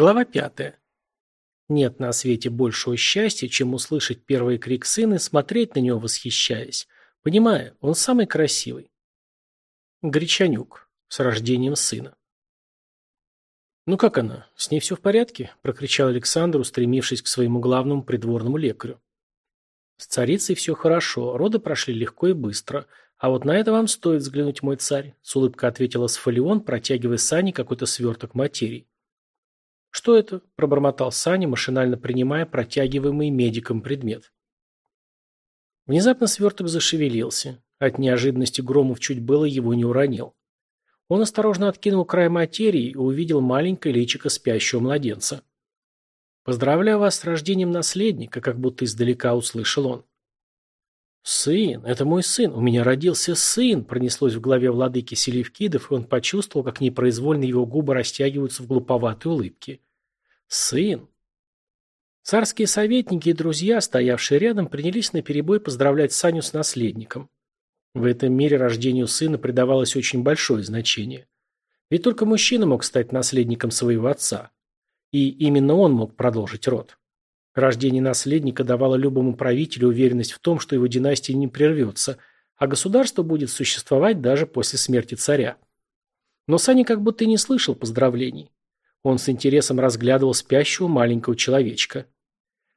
Глава пятая. Нет на свете большего счастья, чем услышать первый крик сына и смотреть на него, восхищаясь, понимая, он самый красивый. Гречанюк. С рождением сына. «Ну как она? С ней все в порядке?» – прокричал Александр, устремившись к своему главному придворному лекарю. «С царицей все хорошо, роды прошли легко и быстро. А вот на это вам стоит взглянуть, мой царь», – с улыбкой ответила Сфалион, протягивая Сане какой-то сверток материи. «Что это?» – пробормотал Саня, машинально принимая протягиваемый медиком предмет. Внезапно сверток зашевелился. От неожиданности Громов чуть было его не уронил. Он осторожно откинул край материи и увидел маленькое личико спящего младенца. «Поздравляю вас с рождением наследника», как будто издалека услышал он. «Сын, это мой сын, у меня родился сын», пронеслось в голове владыки Селевкидов, и он почувствовал, как непроизвольно его губы растягиваются в глуповатой улыбке. «Сын». Царские советники и друзья, стоявшие рядом, принялись наперебой поздравлять Саню с наследником. В этом мире рождению сына придавалось очень большое значение. Ведь только мужчина мог стать наследником своего отца. И именно он мог продолжить род. Рождение наследника давало любому правителю уверенность в том, что его династия не прервется, а государство будет существовать даже после смерти царя. Но Саня как будто и не слышал поздравлений. Он с интересом разглядывал спящего маленького человечка.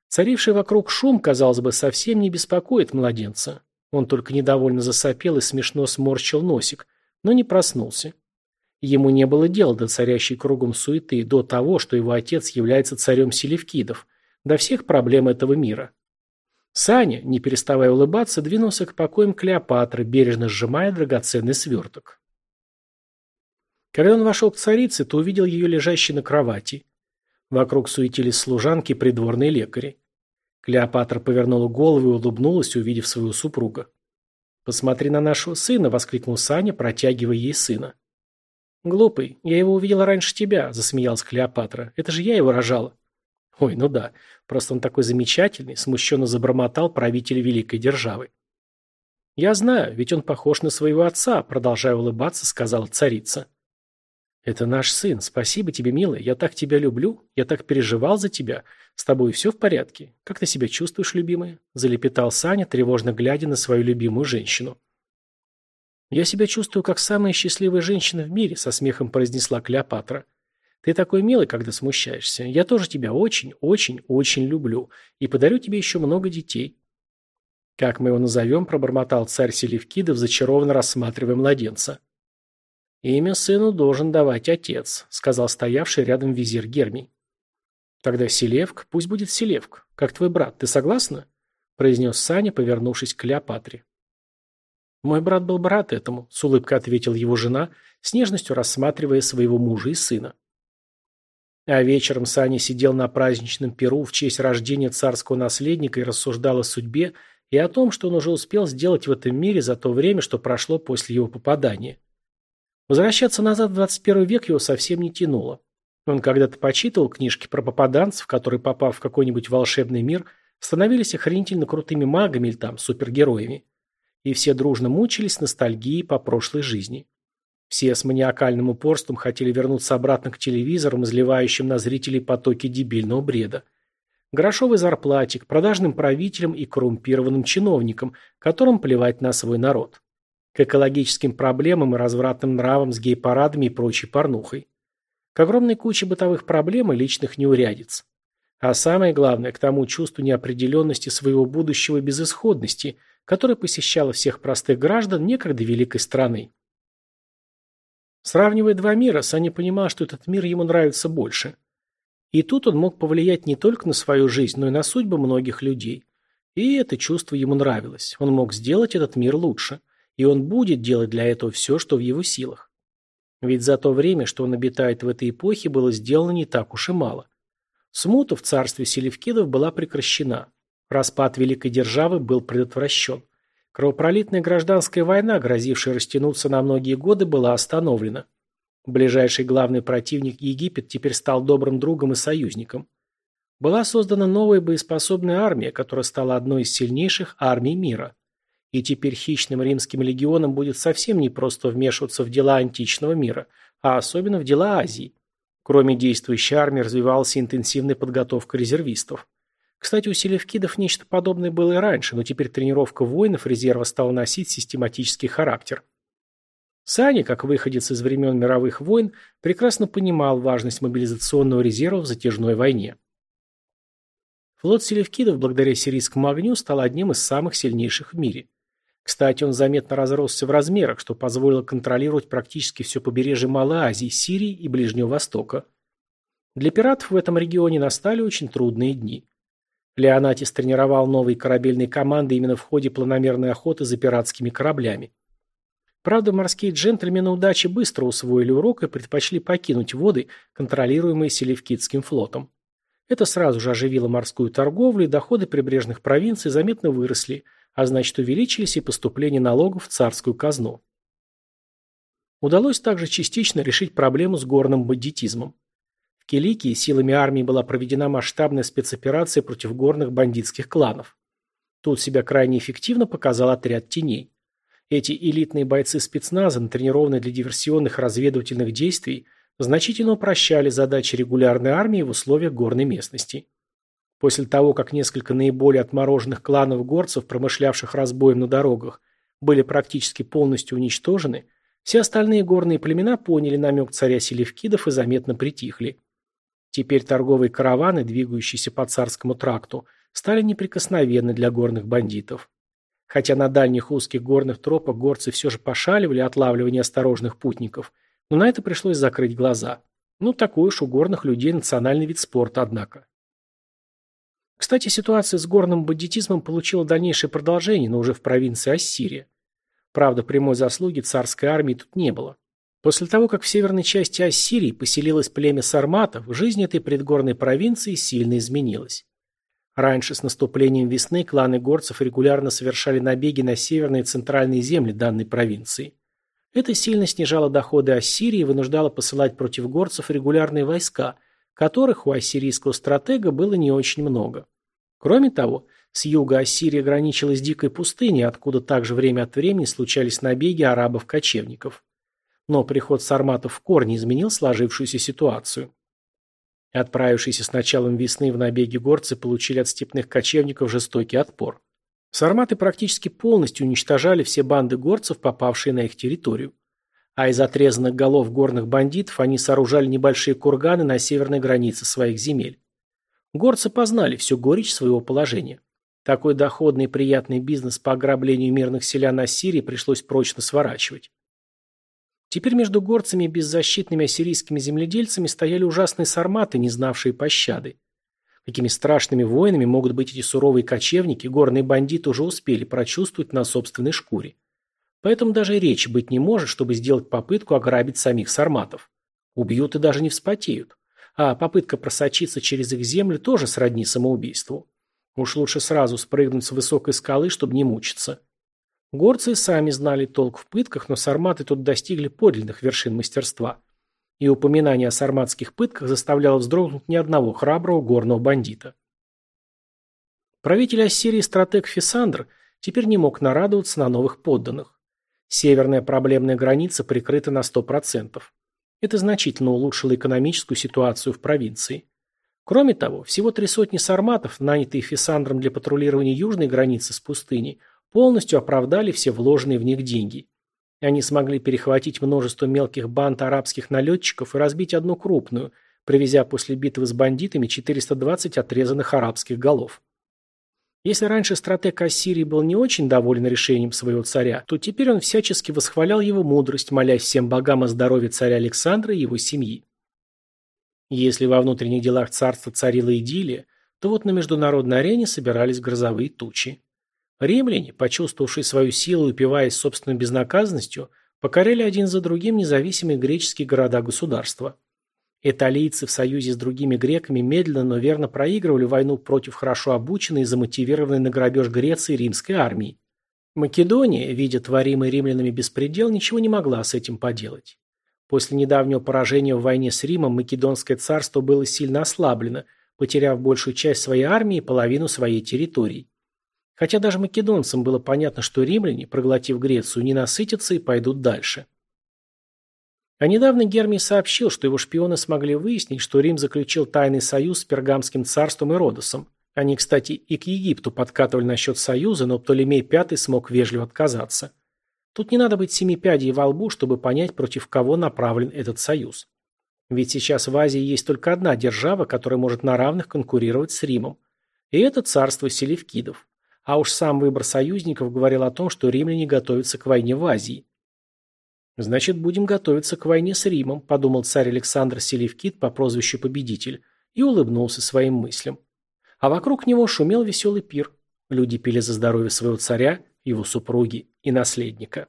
Царивший вокруг шум, казалось бы, совсем не беспокоит младенца. Он только недовольно засопел и смешно сморщил носик, но не проснулся. Ему не было дела до царящей кругом суеты, до того, что его отец является царем Селевкидов, до всех проблем этого мира. Саня, не переставая улыбаться, двинулся к покоям Клеопатры, бережно сжимая драгоценный сверток. Когда он вошел к царице, то увидел ее лежащей на кровати. Вокруг суетились служанки и придворные лекари. Клеопатра повернула голову и улыбнулась, увидев своего супруга. «Посмотри на нашего сына!» – воскликнул Саня, протягивая ей сына. «Глупый, я его увидела раньше тебя», – засмеялась Клеопатра. «Это же я его рожала». «Ой, ну да, просто он такой замечательный», – смущенно забормотал правитель великой державы. «Я знаю, ведь он похож на своего отца», – продолжая улыбаться, сказала царица. «Это наш сын. Спасибо тебе, милая. Я так тебя люблю. Я так переживал за тебя. С тобой все в порядке? Как ты себя чувствуешь, любимая?» Залепетал Саня, тревожно глядя на свою любимую женщину. «Я себя чувствую, как самая счастливая женщина в мире», со смехом произнесла Клеопатра. «Ты такой милый, когда смущаешься. Я тоже тебя очень, очень, очень люблю. И подарю тебе еще много детей». «Как мы его назовем?» – пробормотал царь Селевкидов, зачарованно рассматривая младенца. «Имя сыну должен давать отец», — сказал стоявший рядом визирь Гермий. «Тогда Селевк, пусть будет Селевк. Как твой брат, ты согласна?» — произнес Саня, повернувшись к Клеопатре. «Мой брат был брат этому», — с улыбкой ответила его жена, с нежностью рассматривая своего мужа и сына. А вечером Саня сидел на праздничном перу в честь рождения царского наследника и рассуждал о судьбе и о том, что он уже успел сделать в этом мире за то время, что прошло после его попадания. Возвращаться назад в 21 век его совсем не тянуло. Он когда-то почитывал книжки про попаданцев, которые, попав в какой-нибудь волшебный мир, становились охренительно крутыми магами или там супергероями. И все дружно мучились ностальгией по прошлой жизни. Все с маниакальным упорством хотели вернуться обратно к телевизорам, изливающим на зрителей потоки дебильного бреда. Грошовой зарплате, к продажным правителям и коррумпированным чиновникам, которым плевать на свой народ к экологическим проблемам и развратным нравам с гей-парадами и прочей порнухой, к огромной куче бытовых проблем и личных неурядиц. А самое главное, к тому чувству неопределенности своего будущего и безысходности, которое посещало всех простых граждан некогда великой страны. Сравнивая два мира, Саня понимал, что этот мир ему нравится больше. И тут он мог повлиять не только на свою жизнь, но и на судьбы многих людей. И это чувство ему нравилось. Он мог сделать этот мир лучше – и он будет делать для этого все, что в его силах. Ведь за то время, что он обитает в этой эпохе, было сделано не так уж и мало. Смута в царстве Селевкидов была прекращена. Распад великой державы был предотвращен. Кровопролитная гражданская война, грозившая растянуться на многие годы, была остановлена. Ближайший главный противник Египет теперь стал добрым другом и союзником. Была создана новая боеспособная армия, которая стала одной из сильнейших армий мира. И теперь хищным римским легионам будет совсем непросто вмешиваться в дела античного мира, а особенно в дела Азии. Кроме действующей армии развивалась интенсивная подготовка резервистов. Кстати, у селевкидов нечто подобное было и раньше, но теперь тренировка воинов резерва стала носить систематический характер. Саня, как выходец из времен мировых войн, прекрасно понимал важность мобилизационного резерва в затяжной войне. Флот селевкидов благодаря сирийскому огню стал одним из самых сильнейших в мире. Кстати, он заметно разросся в размерах, что позволило контролировать практически все побережье Малой Азии, Сирии и Ближнего Востока. Для пиратов в этом регионе настали очень трудные дни. Леонатис тренировал новые корабельные команды именно в ходе планомерной охоты за пиратскими кораблями. Правда, морские джентльмены удачи быстро усвоили урок и предпочли покинуть воды, контролируемые Селевкидским флотом. Это сразу же оживило морскую торговлю, и доходы прибрежных провинций заметно выросли, а значит увеличились и поступления налогов в царскую казну. Удалось также частично решить проблему с горным бандитизмом. В Киликии силами армии была проведена масштабная спецоперация против горных бандитских кланов. Тут себя крайне эффективно показал отряд теней. Эти элитные бойцы спецназа, натренированные для диверсионных разведывательных действий, значительно упрощали задачи регулярной армии в условиях горной местности. После того, как несколько наиболее отмороженных кланов горцев, промышлявших разбоем на дорогах, были практически полностью уничтожены, все остальные горные племена поняли намек царя Селевкидов и заметно притихли. Теперь торговые караваны, двигающиеся по царскому тракту, стали неприкосновенны для горных бандитов. Хотя на дальних узких горных тропах горцы все же пошаливали отлавливая неосторожных путников, но на это пришлось закрыть глаза. Ну, такой уж у горных людей национальный вид спорта, однако. Кстати, ситуация с горным бандитизмом получила дальнейшее продолжение, но уже в провинции Ассирия. Правда, прямой заслуги царской армии тут не было. После того, как в северной части Ассирии поселилось племя сарматов, жизнь этой предгорной провинции сильно изменилась. Раньше, с наступлением весны, кланы горцев регулярно совершали набеги на северные и центральные земли данной провинции. Это сильно снижало доходы Ассирии и вынуждало посылать против горцев регулярные войска, которых у ассирийского стратега было не очень много. Кроме того, с юга Ассирия граничила с дикой пустыней, откуда также время от времени случались набеги арабов-кочевников. Но приход сарматов в корне изменил сложившуюся ситуацию. Отправившиеся с началом весны в набеги горцы получили от степных кочевников жестокий отпор. Сарматы практически полностью уничтожали все банды горцев, попавшие на их территорию. А из отрезанных голов горных бандитов они сооружали небольшие курганы на северной границе своих земель. Горцы познали всю горечь своего положения. Такой доходный и приятный бизнес по ограблению мирных селян Ассирии пришлось прочно сворачивать. Теперь между горцами и беззащитными ассирийскими земледельцами стояли ужасные сарматы, не знавшие пощады. Какими страшными воинами могут быть эти суровые кочевники, горные бандиты уже успели прочувствовать на собственной шкуре. Поэтому даже речи быть не может, чтобы сделать попытку ограбить самих сарматов. Убьют и даже не вспотеют. А попытка просочиться через их землю тоже сродни самоубийству. Уж лучше сразу спрыгнуть с высокой скалы, чтобы не мучиться. Горцы сами знали толк в пытках, но сарматы тут достигли подлинных вершин мастерства и упоминание о сарматских пытках заставляло вздрогнуть ни одного храброго горного бандита. Правитель Ассирии стратег Фисандр теперь не мог нарадоваться на новых подданных. Северная проблемная граница прикрыта на 100%. Это значительно улучшило экономическую ситуацию в провинции. Кроме того, всего три сотни сарматов, нанятые Фисандром для патрулирования южной границы с пустыней, полностью оправдали все вложенные в них деньги. Они смогли перехватить множество мелких банд арабских налетчиков и разбить одну крупную, привезя после битвы с бандитами 420 отрезанных арабских голов. Если раньше стратег Ассирии был не очень доволен решением своего царя, то теперь он всячески восхвалял его мудрость, молясь всем богам о здоровье царя Александра и его семьи. Если во внутренних делах царства царила идиллия, то вот на международной арене собирались грозовые тучи. Римляне, почувствовавшие свою силу и упиваясь собственной безнаказанностью, покоряли один за другим независимые греческие города-государства. Италийцы в союзе с другими греками медленно, но верно проигрывали войну против хорошо обученной и замотивированной на грабеж Греции римской армии. Македония, видя творимый римлянами беспредел, ничего не могла с этим поделать. После недавнего поражения в войне с Римом Македонское царство было сильно ослаблено, потеряв большую часть своей армии и половину своей территории. Хотя даже македонцам было понятно, что римляне, проглотив Грецию, не насытятся и пойдут дальше. А недавно Гермий сообщил, что его шпионы смогли выяснить, что Рим заключил тайный союз с Пергамским царством и Родосом. Они, кстати, и к Египту подкатывали насчет союза, но Птолемей V смог вежливо отказаться. Тут не надо быть семи пядей во лбу, чтобы понять, против кого направлен этот союз. Ведь сейчас в Азии есть только одна держава, которая может на равных конкурировать с Римом. И это царство селевкидов. А уж сам выбор союзников говорил о том, что римляне готовятся к войне в Азии. «Значит, будем готовиться к войне с Римом», – подумал царь Александр Селевкид по прозвищу Победитель и улыбнулся своим мыслям. А вокруг него шумел веселый пир. Люди пили за здоровье своего царя, его супруги и наследника.